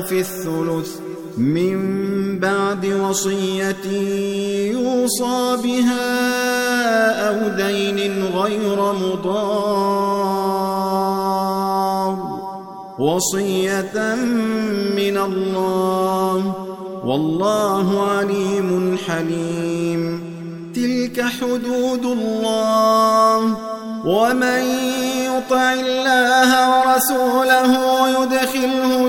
في الثلث. من بعد وصية يوصى بها أو دين غير مضار. وصية من الله. والله عليم حليم. تلك حدود الله. ومن يطع الله ورسوله يدخله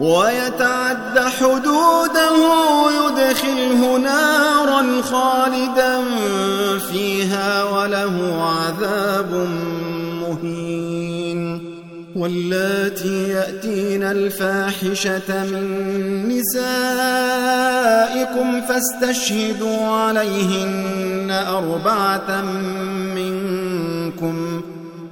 ويتعد حدوده يدخله نارا خالدا فيها وله عذاب مهين واللاتي يأتين الفاحشة من نسائكم فاستشهدوا عليهن أربعة منكم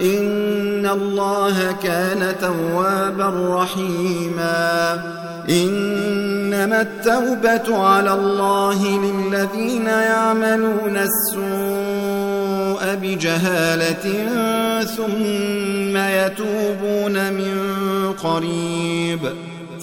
إن الله كان توابا رحيما إنما التوبة على الله للذين يعملون السوء بجهالة ثم يتوبون من قريب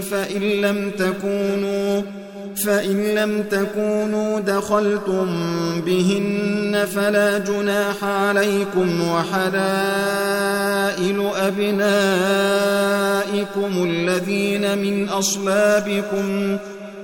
فإن لم تكونوا فإن لم تكونوا دخلتم بهن فلا جناح عليكم وحلائل أبنائكم الذين من أصلابكم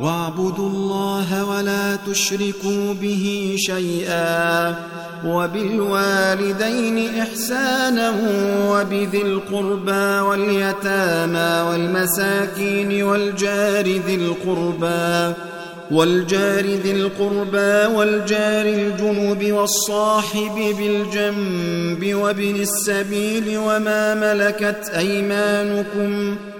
واعبدوا الله ولا تشركوا به شيئا وبالوالدين إحسانا وبذي القربى واليتامى والمساكين والجار ذي القربى والجار ذي القربى والجار الجنوب والصاحب بالجنب وابن السبيل وما ملكت أيمانكم ۖ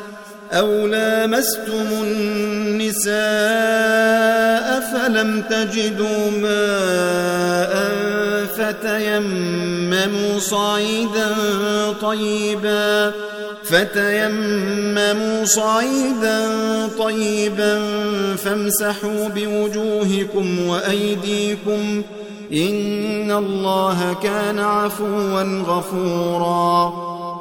أو لامستم النساء فلم تجدوا ماء فتيمموا صعيدا طيبا فتيمموا صعيدا طيبا فامسحوا بوجوهكم وأيديكم إن الله كان عفوا غفوراً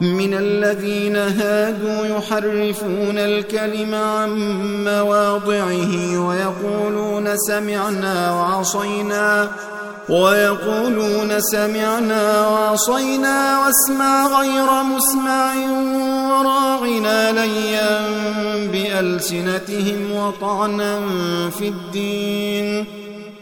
من الذين هادوا يحرفون الكلم عن مواضعه ويقولون سمعنا وعصينا ويقولون سمعنا وعصينا واسمع غير مسمع وراعنا ليا بألسنتهم وطعنا في الدين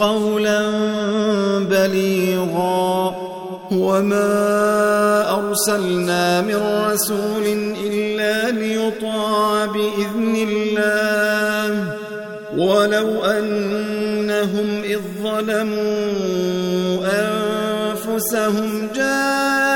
قولا بليغا. وما أرسلنا من رسول إلا ليطاع بإذن الله. ولو أنهم إذ ظلموا أنفسهم جاءوك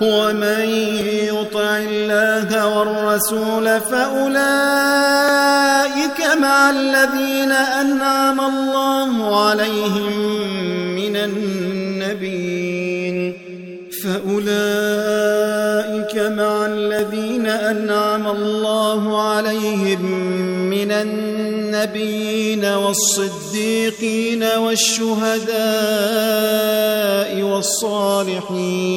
ومن يطع الله والرسول فأولئك مع الذين أنعم الله عليهم من النبيين. فأولئك مع الذين أنعم الله عليهم من النبيين والصديقين والشهداء والصالحين.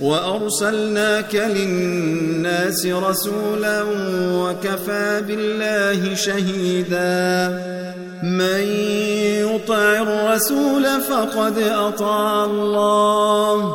وأرسلناك للناس رسولا وكفى بالله شهيدا. من يطع الرسول فقد أطاع الله.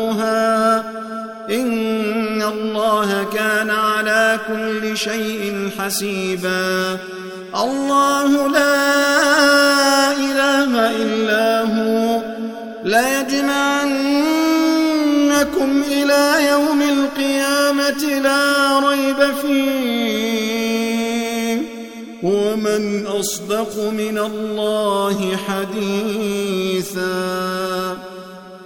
إن الله كان على كل شيء حسيبا. الله لا إله إلا هو. ليجمعنكم إلى يوم القيامة لا ريب فيه. ومن أصدق من الله حديثاً.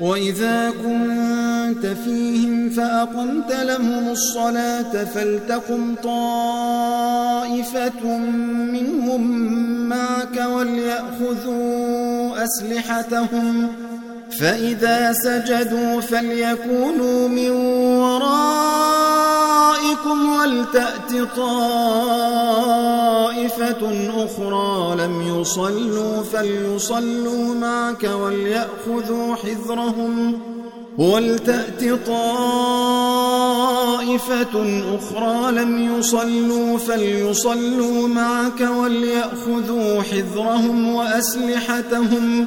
وإذا كنت فيهم فأقمت لهم الصلاة فلتقم طائفة منهم معك وليأخذوا أسلحتهم. فإذا سجدوا فليكونوا من ورائكم ولتأت طائفة أخرى لم يصلوا فليصلوا معك وليأخذوا حذرهم ولتأت طائفة أخرى لم يصلوا فليصلوا معك وليأخذوا حذرهم وأسلحتهم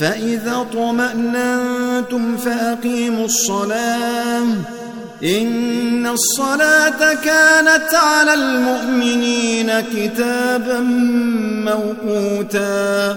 فإذا طمأننتم فأقيموا الصلاة. إن الصلاة كانت على المؤمنين كتابا موقوتا.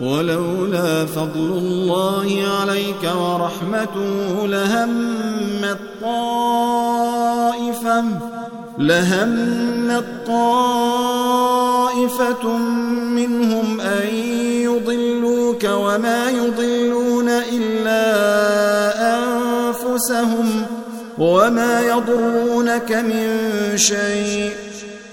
ولولا فضل الله عليك ورحمته لهمت طائفة لهمت طائفة منهم أن يضلوك وما يضلون إلا أنفسهم وما يضرونك من شيء.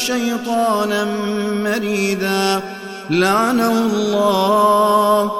شيطانا مريدا. لعنه الله.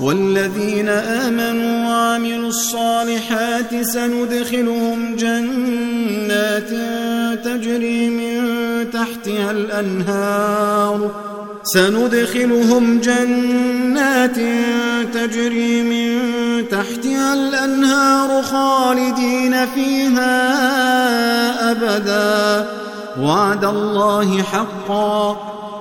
والذين آمنوا وعملوا الصالحات سندخلهم جنات تجري من تحتها الأنهار. سندخلهم جنات تجري من تحتها الأنهار خالدين فيها أبدا. وعد الله حقا.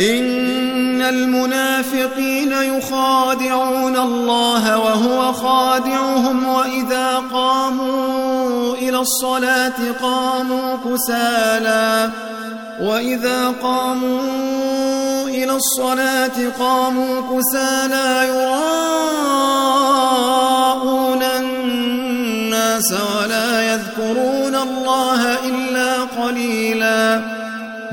إن المنافقين يخادعون الله وهو خادعهم وإذا قاموا إلى الصلاة قاموا كسالا وإذا قاموا إلى الصلاة قاموا كسى لا يراءون الناس ولا يذكرون الله إلا قليلا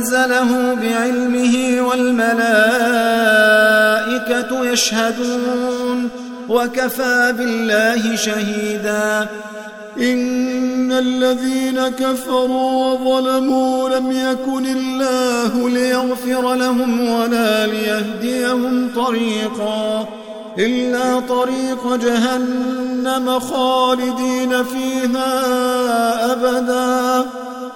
أنزله بعلمه والملائكة يشهدون وكفى بالله شهيدا. إن الذين كفروا وظلموا لم يكن الله ليغفر لهم ولا ليهديهم طريقا. إلا طريق جهنم خالدين فيها أبدا.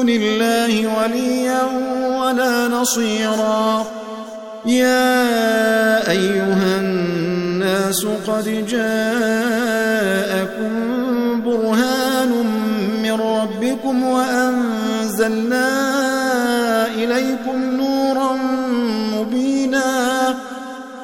دون الله وليا ولا نصيرا. يا أيها الناس قد جاءكم برهان من ربكم وأنزلنا